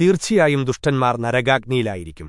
തീർച്ചയായും ദുഷ്ടന്മാർ നരകാഗ്നിയിലായിരിക്കും.